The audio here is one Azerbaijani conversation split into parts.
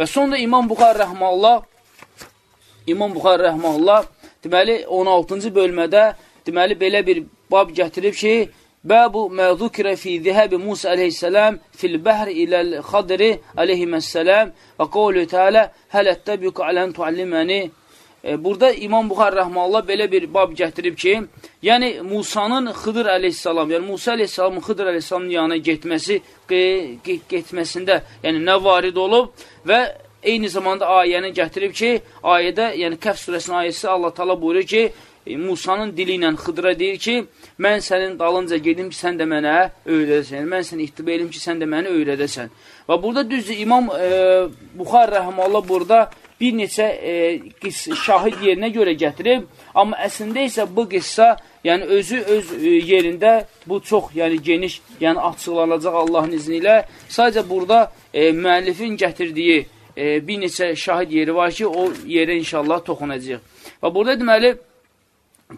Və sonra İmam Buxar rəhməllah İmam Buxar rəhməllah deməli 16-cı bölmədə deməli belə bir bab gətirib ki, Bəbu məzukirə fi zihəbi Musa aleyhissələm fil bəhr iləl xadri aleyhisələm və qovlu tealə hələttəbük alən tualliməni Burada İmam Buxar Rəhmallah belə bir bab gətirib ki, yəni Musanın Xıdır aleyhissalam, yəni Musa aleyhissalamın Xıdır aleyhissalamın yanına getməsi, getməsində yəni nə varid olub və eyni zamanda ayəni gətirib ki, ayədə, yəni Kəf surəsinin ayəsi Allah tala buyurur ki, E, Musanın dili ilə Xıdıra deyir ki, mən sənin dalınca gedim ki, sən də mənə öyrədəsən. Mən səni ixtiba edim ki, sən də məni öyrədəsən. Və burada düzdür, İmam e, Buxar Rəhmallah burada bir neçə e, şahid yerinə görə gətirib, amma əslində isə bu qissa, yəni özü öz e, yerində bu çox yəni geniş, yəni açıqlanacaq Allahın izni ilə. Sadəcə burada e, müəllifin gətirdiyi e, bir neçə şahid yeri var ki, o yerə inşallah toxunacaq. Və burada deməli,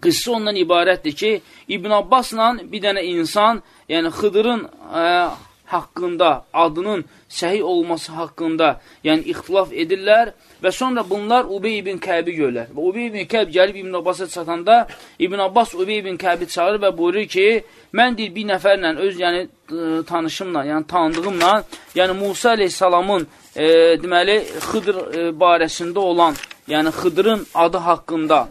Qıssa ondan ibarətdir ki, İbn Abbasla bir dənə insan, yəni Xıdırın ə, haqqında, adının səhi olması haqqında, yəni ixtilaf edirlər və sonra bunlar Ubey ibn Kəbi görlər. Və Ubey ibn Kəb gəlib İbn Abbasa çatanda, İbn Abbas Ubey ibn Kəbi çağırır və buyurur ki, mən deyir, bir nəfərlə, öz yəni ə, tanışımla, yəni tanıdığımla, yəni Musa aleyhissalamın e, deməli, Xıdır e, barəsində olan, yəni Xıdırın adı haqqında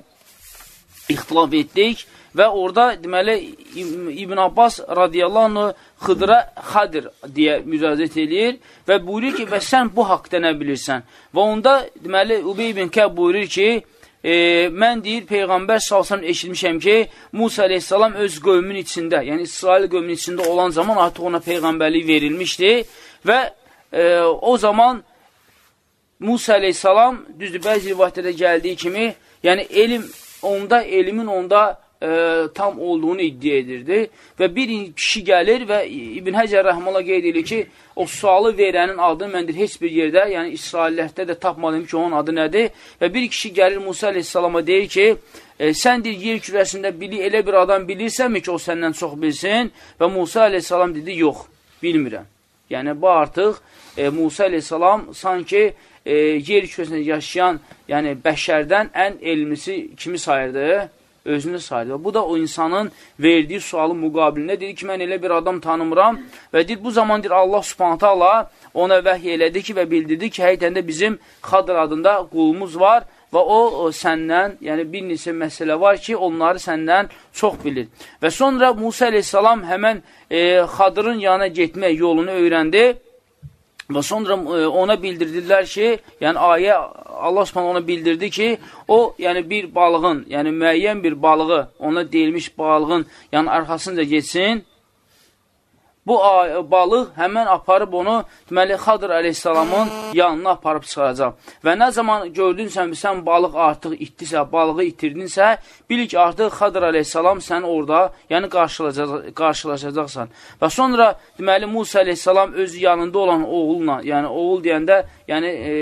ixtilaf etdik və orada deməli İbn Abbas radiyallahu anh Xıdıra Xadir deyə müraciət eləyir və buyurur ki, və sən bu haqda nə bilirsən? Və onda deməli Ubey ibn Kəb buyurur ki, e, mən deyir Peyğəmbər salsam eşitmişəm ki, Musa aleyhissalam öz qövmün içində, yəni İsrail qövmün içində olan zaman artıq ona Peyğəmbərlik verilmişdi və e, o zaman Musa aleyhissalam, düzdür, bəzi rivayətlərdə gəldiyi kimi, yəni elm onda elmin onda e, tam olduğunu iddia edirdi. Və bir kişi gəlir və İbn Həcər Rəhmələ qeyd edir ki, o sualı verənin adını məndir heç bir yerdə, yəni İsraillərdə də tapmadım ki, onun adı nədir? Və bir kişi gəlir Musa aleyhissalama deyir ki, e, sən deyir, yer kürəsində bili, elə bir adam bilirsənmi ki, o səndən çox bilsin? Və Musa aleyhissalam dedi, yox, bilmirəm. Yəni, bu artıq e, Musa aleyhissalam sanki e, yer kürəsində yaşayan, yəni bəşərdən ən elmisi kimi sayırdı? Özünü sayırdı. Bu da o insanın verdiyi sualın müqabilində deyir ki, mən elə bir adam tanımıram və deyir, bu zaman deyir, Allah subhanətə Allah ona vəhiy elədi ki və bildirdi ki, həqiqətən də bizim Xadr adında qulumuz var və o, o səndən, yəni bir neçə məsələ var ki, onları səndən çox bilir. Və sonra Musa aleyhissalam həmən e, Xadrın yanına getmək yolunu öyrəndi Və sonra e, ona bildirdilər ki, yəni ayə Allah Subhanahu ona bildirdi ki, o, yəni bir balığın, yəni müəyyən bir balığı, ona deyilmiş balığın, yəni arxasınca geçsin Bu balıq həmən aparıb onu, deməli, Xadır əleyhissalamın yanına aparıb çıxaracaq. Və nə zaman gördünsən, sən balıq artıq itdisə, balığı itirdinsə, bil ki, artıq Xadır əleyhissalam sən orada, yəni qarşılaşacaqsan. Və sonra, deməli, Musa əleyhissalam öz yanında olan oğulla, yəni oğul deyəndə, yəni e,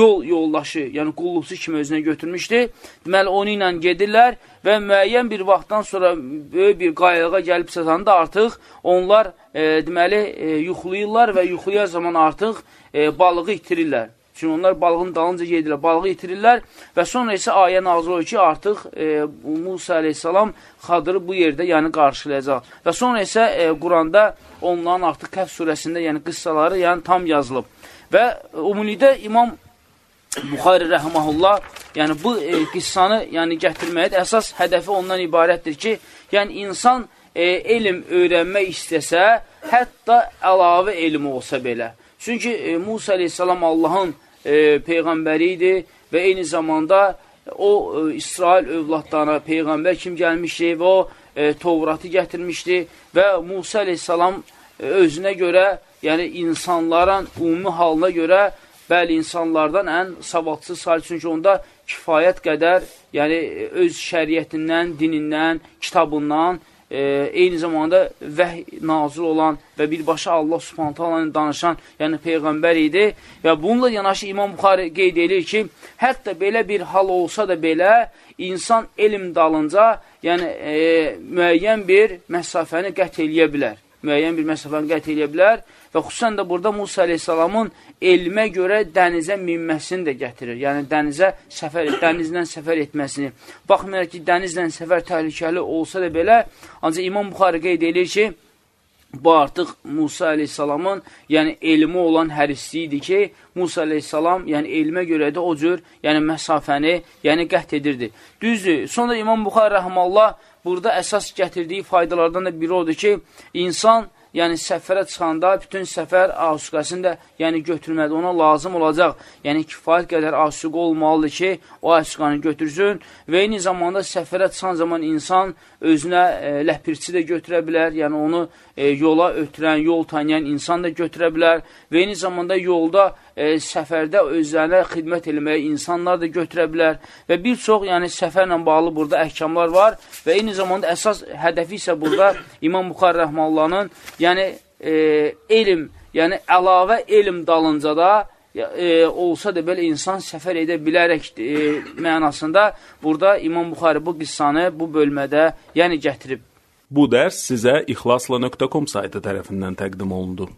yol yoldaşı, yəni qulluqçu kimi özünə götürmüşdü. Deməli, onu ilə gedirlər və müəyyən bir vaxtdan sonra böyük bir qayığa gəlib çatanda artıq onlar e, deməli e, yuxlayırlar və yuxlayan zaman artıq e, balığı itirirlər. Çünki onlar balığın dalınca gedirlər, balığı itirirlər və sonra isə ayə nazil olur ki, artıq e, Musa aleyhissalam xadırı bu yerdə yəni qarşılayacaq. Və sonra isə e, Quranda onların artıq Kəf surəsində yəni qıssaları yəni tam yazılıb. Və ümumilikdə İmam Buxari rəhməhullah, yəni bu e, qissanı yəni gətirməyə əsas hədəfi ondan ibarətdir ki, yəni insan e, elm öyrənmək istəsə, hətta əlavə elm olsa belə. Çünki e, Musa aleyhissalam Allahın e, peyğəmbəri idi və eyni zamanda o e, İsrail övladlarına peyğəmbər kim gəlmişdi və o e, Tovratı gətirmişdi və Musa aleyhissalam e, özünə görə, yəni insanların ümumi halına görə bəli, insanlardan ən savadçı sayılır, çünki onda kifayət qədər, yəni öz şəriyyətindən, dinindən, kitabından, e, eyni zamanda vəh nazil olan və birbaşa Allah subhanətə Allah'ın danışan, yəni Peyğəmbər idi və bununla yanaşı İmam Buxarı qeyd edir ki, hətta belə bir hal olsa da belə, insan elm dalınca, yəni e, müəyyən bir məsafəni qət eləyə bilər müəyyən bir məsafəni qət eləyə bilər və xüsusən də burada Musa aleyhissalamın elmə görə dənizə minməsini də gətirir. Yəni dənizə səfər, dənizlə səfər etməsini. Baxmayaraq ki, dənizlə səfər təhlükəli olsa da belə, ancaq İmam Buxarı qeyd edir ki, bu artıq Musa aleyhissalamın, yəni elmi olan hərisliyi idi ki, Musa aleyhissalam, yəni elmə görə də o cür, yəni məsafəni, yəni qət edirdi. Düzdür. Sonra İmam Buxar rəhməllah burada əsas gətirdiyi faydalardan da biri odur ki, insan yəni səfərə çıxanda bütün səfər asuqəsini də yəni götürməlidir. Ona lazım olacaq, yəni kifayət qədər asuqə olmalıdır ki, o asuqanı götürsün və eyni zamanda səfərə çıxan zaman insan özünə e, ləpirçi də götürə bilər, yəni onu e, yola ötürən, yol tanıyan insan da götürə bilər və eyni zamanda yolda e, səfərdə özlərinə xidmət eləməyə insanlar da götürə bilər və bir çox yəni səfərlə bağlı burada əhkamlar var və eyni zamanda əsas hədəfi isə burada İmam Buxar Rəhmallanın yəni e, elm, yəni əlavə elm dalınca da e, olsa da belə insan səfər edə bilərək e, mənasında burada İmam Buxari bu qıssanı bu bölmədə yəni gətirib. Bu dərs sizə ixlasla.com saytı tərəfindən təqdim olundu.